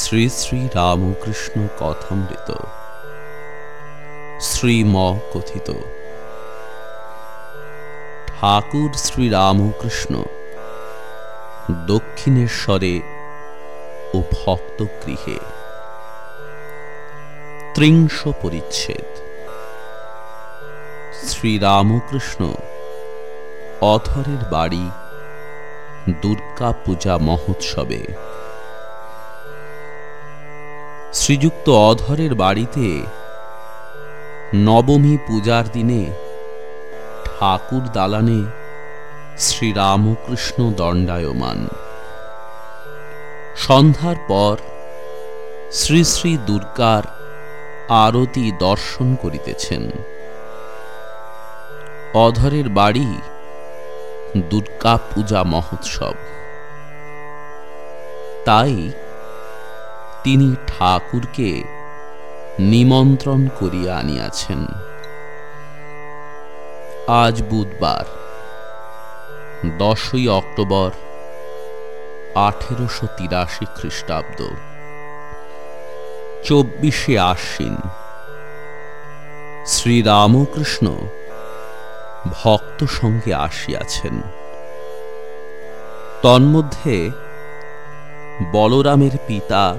শ্রী শ্রী রামকৃষ্ণ কথামৃত। শ্রীম কথিত ঠাকুর শ্রী রামকৃষ্ণ দক্ষিণেশ্বরে ও ভক্তগৃহে। ত্রিংশ পরিচ্ছেদ শ্রীরামকৃষ্ণ অথরের বাড়ি দুর্গা পূজা মহোৎসবে। শ্রীযুক্ত অধরের বাড়িতে নবমী পূজার দিনে ঠাকুর দালানে শ্রীরামকৃষ্ণ দণ্ডায়মান। সন্ধ্যার পর শ্রী শ্রী দুর্গার আরতি দর্শন করিতেছেন। অধরের বাড়ি দুর্গা পূজা মহোৎসব। তাই তিনি ঠাকুরকে নিমন্ত্রণ করিয়া আনিয়াছেন। আজ বুধবার, দশই অক্টোবর, আঠেরোশো তিরাশি খ্রিস্টাব্দ। চব্বিশে আশ্বিন, শ্রীরামকৃষ্ণ ভক্ত সঙ্গে আসিয়াছেন। তন্মধ্যে বলরামের পিতা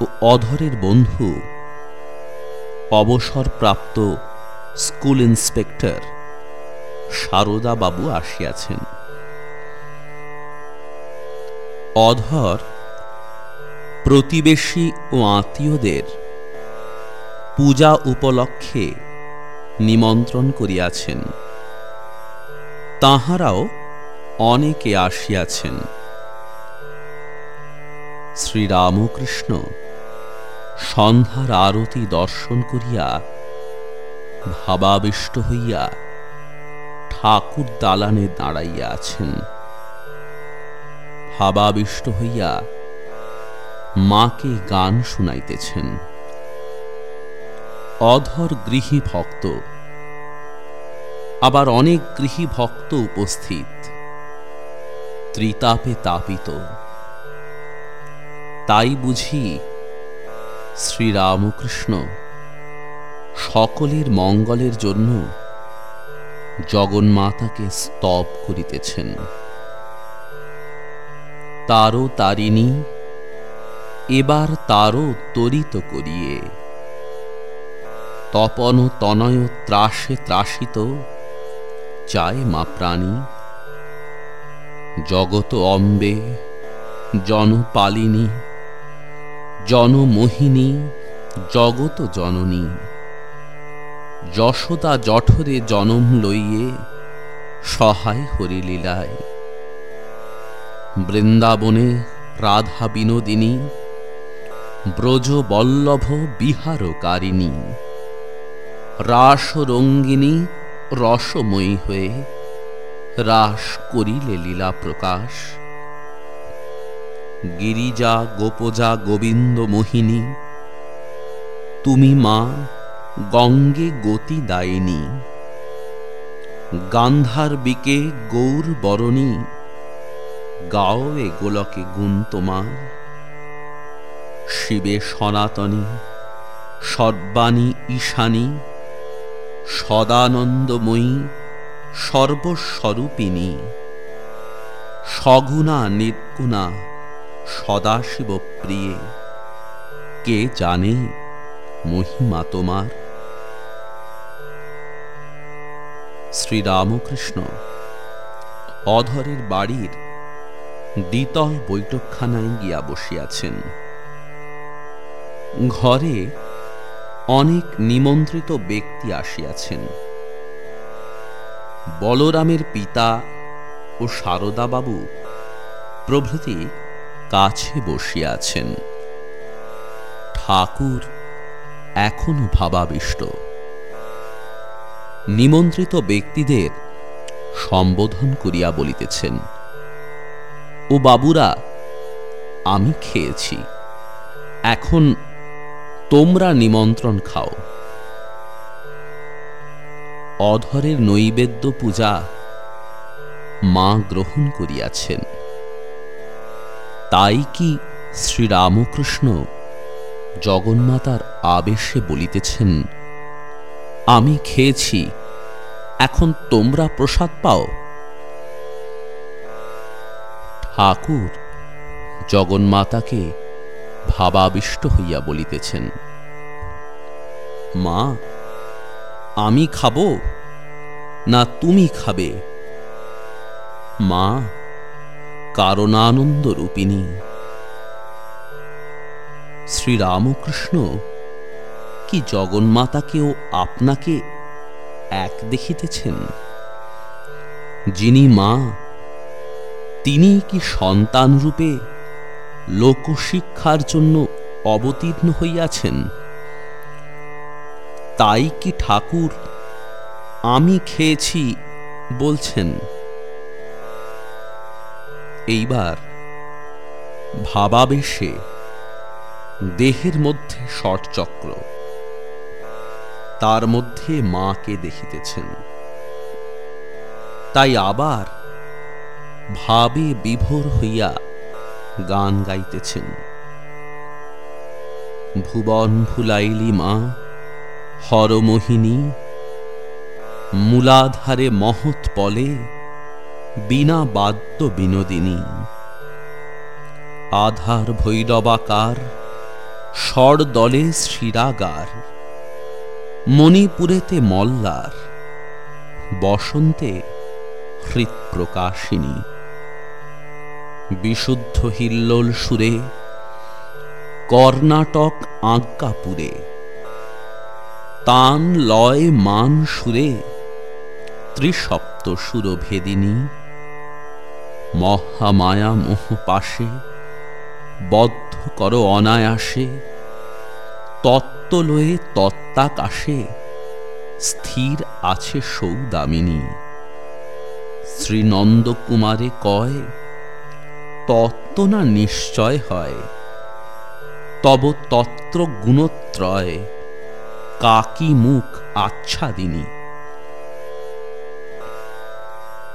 ও অধরের বন্ধু। অবসরপ্রাপ্ত স্কুল ইন্সপেক্টর বাবু আসিয়াছেন। অধর প্রতিবেশী ও আত্মীয়দের পূজা উপলক্ষে নিমন্ত্রণ করিয়াছেন। তাহারাও অনেকে আসিয়াছেন। শ্রীরামকৃষ্ণ সন্ধ্যার আরতি দর্শন করিয়া ভাবাবিষ্ট হইয়া ঠাকুর দালানে দাঁড়াইয়া আছেন। ভাবাবিষ্ট হইয়া মাকে গান শুনাইতেছেন। অধর গৃহী ভক্ত, আবার অনেক গৃহী ভক্ত উপস্থিত, ত্রিতাপে তাপিত। তাই বুঝি শ্রীরামকৃষ্ণ, সকলের মঙ্গলের জন্য জগন্মাতাকে স্তব করিতেছেন। তারও তারিণী এবার তারও তরিত করিয়ে তপন তনয় ত্রাসে ত্রাসিত চায় মা প্রাণী। জগত অম্বে জনপালিনী জনমোহিনী জগত জননী। যশোদা জঠরে জনম লইয়ে সহায় হরিলীলায় বৃন্দাবনে রাধা বিনোদিনী, ব্রজ বল্লভ বিহারকারিণী। রাস রঙ্গিনী রসময়ী হয়ে রাস করিলে লীলা প্রকাশ গিরিজা গোপজা গোবিন্দ মোহিনী, তুমি মা গঙ্গে গতি দায়িনী গান্ধার বিকে গৌর বরণী, গাও এ গোলকে গুণ তোমার। শিবে সনাতনী, সর্বাণী ঈশানী, সদানন্দময়ী সর্বস্বরূপিণী, সগুণা নির্গুণা সদাশিব প্রিয়ে কে জানে মহিমা তোমার? শ্রীরামকৃষ্ণ, অধরের বাড়ির দ্বিতল বৈঠকখানায় গিয়া বসিয়াছেন। ঘরে অনেক নিমন্ত্রিত ব্যক্তি আসিয়াছেন। বলরামের পিতা ও সারদাবাবু প্রভৃতি কাছে বসিয়াছেন ঠাকুর এখনও ভাবাবিষ্ট। নিমন্ত্রিত ব্যক্তিদের সম্বোধন করিয়া বলিতেছেন, ও বাবুরা, আমি খেয়েছি। এখন তোমরা নিমন্ত্রণ খাও। অধরের নৈবেদ্য পূজা মা গ্রহণ করিয়াছেন। তাই কি শ্রীরামকৃষ্ণ জগন্মাতার আবেশে বলিতেছেন, আমি খেয়েছি, এখন তোমরা প্রসাদ পাও? ঠাকুর জগন্মাতাকে ভাবাবিষ্ট হইয়া বলিতেছেন, মা, আমি খাব না তুমি খাবে? মা কারণানন্দ রূপিণী শ্রীরামকৃষ্ণ, কি জগন্মাতাকেও আপনাকে এক দেখিতেছেন? যিনি মা তিনি কি সন্তান রূপে লোকশিক্ষার জন্য অবতীর্ণ হইয়াছেন? তাই কি ঠাকুর আমি খেয়েছি বলছেন। এইবার ভাবাবেশে দেহের মধ্যে ষটচক্র তার মধ্যে মাকে দেখিতেছেন। তাই আবার ভাবে বিভোর হইয়া গান গাইতেছেন। ভুবন ভুলাইলি মা, হরমোহিনী, মূলাধারে মহৎ পলে বিনা বাদ্য বিনোদিনী। আধার ভৈরবাকার স্বর দলে শ্রীরাগার, মণিপুরেতে মল্লার, বসন্তে হৃৎপ্রকাশিনী। বিশুদ্ধ হিল্লোল সুরে কর্ণাটক আজ্ঞাপুরে, তান লয় মান সুরে ত্রিসপ্ত সুরভেদিনী। মহামায়া মোহ পাশে বদ্ধ কর অনায়াসে, তত্ত্বলয়ে তত্ত্বাকাশে, স্থির আছে সৌদামিনী। শ্রীনন্দকুমারে কয়, তত্ত্ব না নিশ্চয় হয়? তব তত্র গুণত্রয়, কাকি মুখ আচ্ছাদিনী।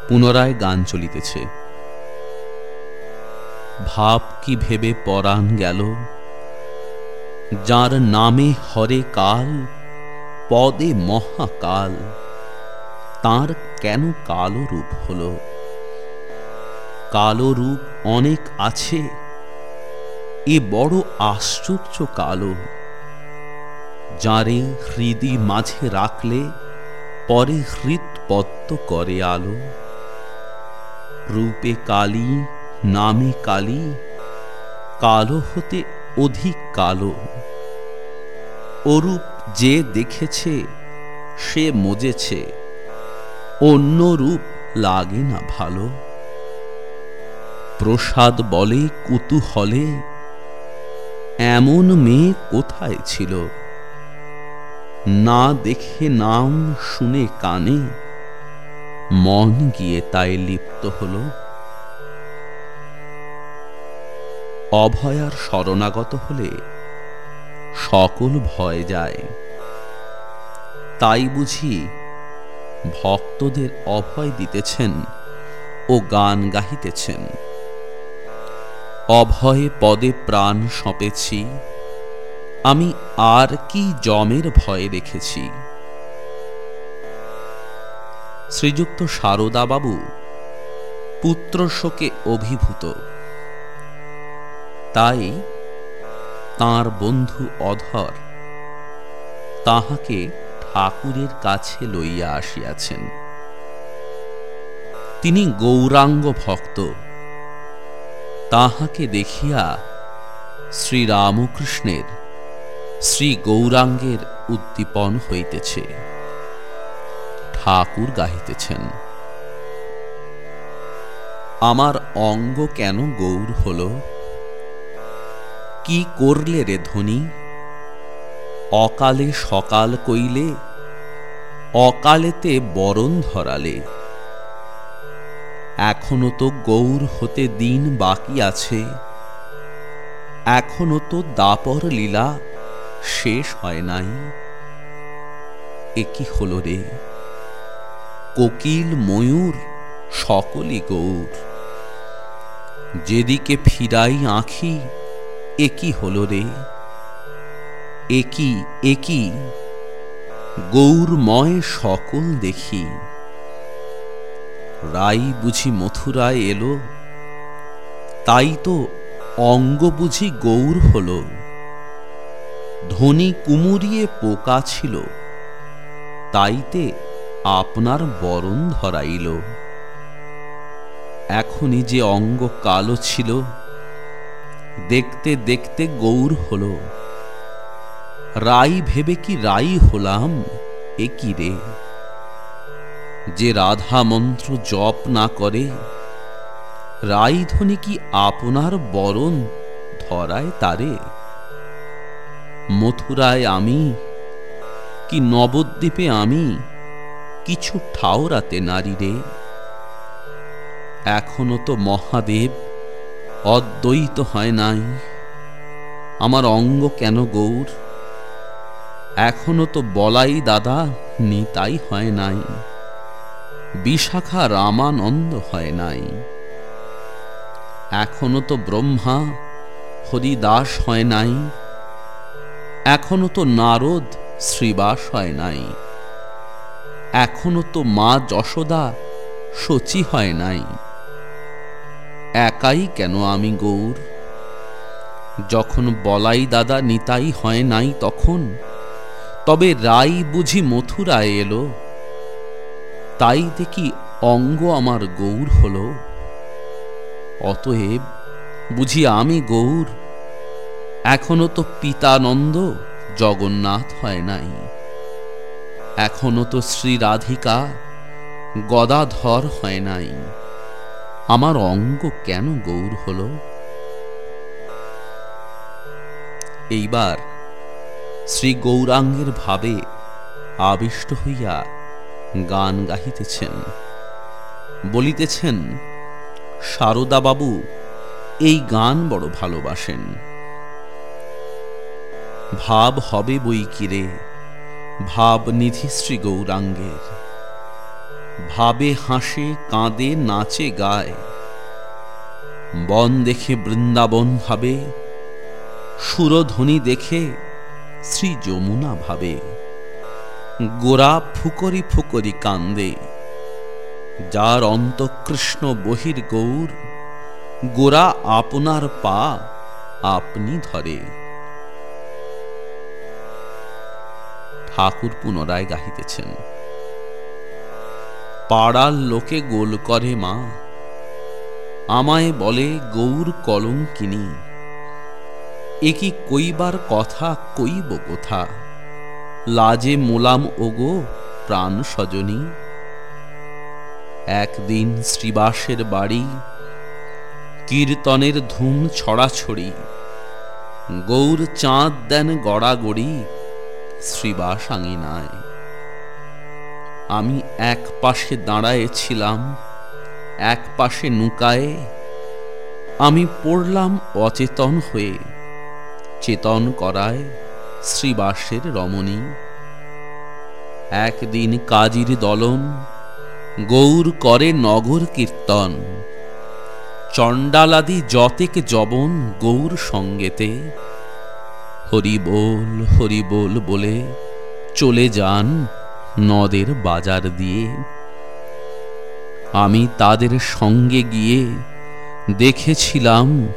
পুনরায় গান চলিতেছে। ভাব কি ভেবে পরাণ গেল? যার নামে হরে কাল, পদে মহাকাল, তার কেন কালো রূপ হল? কালো রূপ অনেক আছে, এ বড় আশ্চর্য কালো। যারে হৃদি মাঝে রাখলে, পরে হৃৎপদ্ম করে আলো। রূপে কালী নামে কালী, কালো হতে অধিক কালো। অরূপ যে দেখেছে, সে মজেছে। অন্য রূপ লাগে না ভালো। প্রসাদ বলে কুতূহলে, এমন মেয়ে কোথায় ছিল? না দেখে নাম শুনে কানে, মন গিয়ে তাই লিপ্ত হল। অভয়ার শরণাগত হলে সকল ভয় যায়। তাই বুঝি ভক্তদের অভয় দিতেছেন ও গান গাহিতেছেন। অভয়ে পদে প্রাণ সঁপেছি, আমি আর কি জমের ভয়ে রেখেছি শ্রীযুক্ত সারদাবাবু পুত্র শোকে অভিভূত। তাই তার বন্ধু অধর তাহাকে ঠাকুরের কাছে লইয়া আসিয়াছেন। তিনি গৌরাঙ্গ ভক্ত। তাহাকে দেখিয়া শ্রীরামকৃষ্ণের শ্রী গৌরাঙ্গের উদ্দীপন হইতেছে। ঠাকুর গাহিতেছেন, আমার অঙ্গ কেন গৌর হল? কি করলে রে ধনী? অকালে সকাল কইলে, অকালেতে বরণ ধরালে। এখনও তো গৌর হতে দিন বাকি আছে। এখনও তো দাপর লীলা শেষ হয় নাই। এ কি হল রে? কোকিল ময়ূর সকলই গৌর। যেদিকে ফিরাই আঁখি একই হল রে। একই একই। গৌরময় সকল দেখি। রাই বুঝি মথুরায় এলো। তাই তো অঙ্গ বুঝি গৌর হল। ধনী কুমুরিয়ে পোকা ছিল। তাইতে আপনার বরণ ধরাইল। এখনই যে অঙ্গ কালো ছিল দেখতে দেখতে গৌর হল। রাই ভেবে কি রাই হলাম? এ কি রে? যে রাধা মন্ত্র জপ না করে, রাই ধ্বনি কি আপনার বরণ ধরায় তারে? মথুরায় আমি, কি নবদ্বীপে আমি, কিছু ঠাওরাতে নারী রে। এখনও তো মহাদেব অদ্বৈত হয় নাই। আমার অঙ্গ কেন গৌর? এখনও তো বলাই দাদা, নিতাই হয় নাই। বিশাখা রামানন্দ হয় নাই। এখনও তো ব্রহ্মা, হরিদাস হয় নাই। এখনও তো নারদ, শ্রীবাস হয় নাই। এখনও তো মা যশোদা সচি হয় নাই। একাই কেন আমি গৌর? যখন বলাই দাদা নিতাই হয় নাই তখন, তবে রাই বুঝি মথুরায় এলো। তাই দেখি অঙ্গ আমার গৌর হল। অতএব বুঝি আমি গৌর। এখনও তো পিতানন্দ, জগন্নাথ হয় নাই। এখনও তো শ্রী রাধিকা, গদাধর হয় নাই। আমার অঙ্গ কেন গৌর হল? এইবার শ্রী গৌরাঙ্গের ভাবে আবিষ্ট হইয়া গান গাহিতেছেন। বলিতেছেন বাবু এই গান বড় ভালোবাসেন। ভাব হবে বই কিরে ভাব নিধি শ্রী গৌরাঙ্গের। ভাবে হাসে, কাঁদে, নাচে, গায়। বন দেখে বৃন্দাবন ভাবে, সুরধ্বনি দেখে শ্রী যমুনা ভাবে। গোরা ফুকরি ফুকরি কান্দে, যার অন্তকৃষ্ণ বহির গৌর, গোরা আপনার পা আপনি ধরে। ঠাকুর পুনরায় গাহিতেছেন। পাড়ার লোকে গোল করে মা। আমায় বলে, গৌর কলঙ্কিনী, এ কি কইবার কথা, কইব কোথা? লাজে মোলাম ওগো প্রাণ সজনী। একদিন শ্রীবাসের বাড়ি, কীর্তনের ধুম ছড়াছড়ি। গৌর চাঁদ দেন গড়াগড়ি, শ্রীবাস আঙিনায়। আমি এক পাশে দাঁড়ায়েছিলাম এক পাশে নুকায়ে। আমি পড়লাম অচেতন হয়ে, চেতন করায় শ্রীবাসের রমণী। একদিন কাজীর দলন, গৌর করে নগর কীর্তন। চণ্ডালাদি যতেক জবন গৌর সঙ্গেতে। হরি বল হরি বল বলে চলে যান নদের বাজার দিয়ে। আমি তাদের সঙ্গে গিয়ে দেখেছিলাম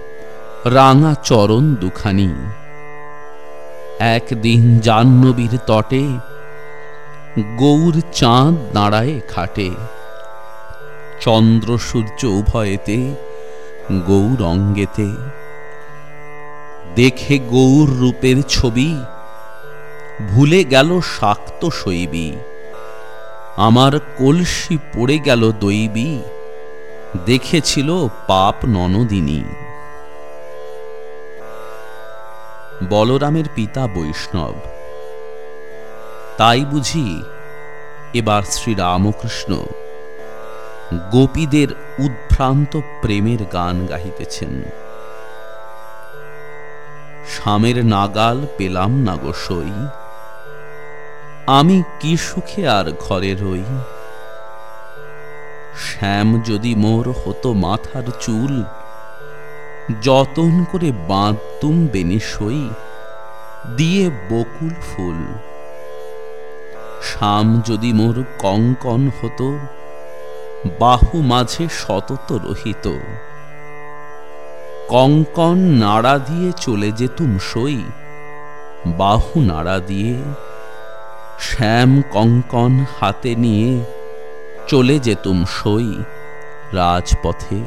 রাঙা চরণ দুখানি। একদিন জাহ্নবীর তটে গৌর চাঁদ দাঁড়ায় খাটে। চন্দ্র সূর্য উভয়েতে গৌর অঙ্গেতে। দেখে গৌর রূপের ছবি ভুলে গেল শাক্ত শৈবী। আমার কলসি পড়ে গেল দৈবী। দেখেছিল পাপ ননদিনী। বলরামের পিতা বৈষ্ণব। তাই বুঝি এবার শ্রীরামকৃষ্ণ গোপীদের উদ্ভ্রান্ত প্রেমের গান গাহিতেছেন। স্বামের নাগাল পেলাম না গো সই। আমি কি সুখে আর ঘরে রই? শ্যাম যদি মোর হতো মাথার চুল, যতন করে বাঁধতুম বেনে সই, দিয়ে বকুল ফুল। শাম যদি মোর কঙ্কন হতো, বাহু মাঝে সতত রহিত। কঙ্কন নাড়া দিয়ে চলে যেতুম সই, বাহু নাড়া দিয়ে শ্যাম কঙ্কন হাতে নিয়ে চলে যেতুম সই রাজপথে।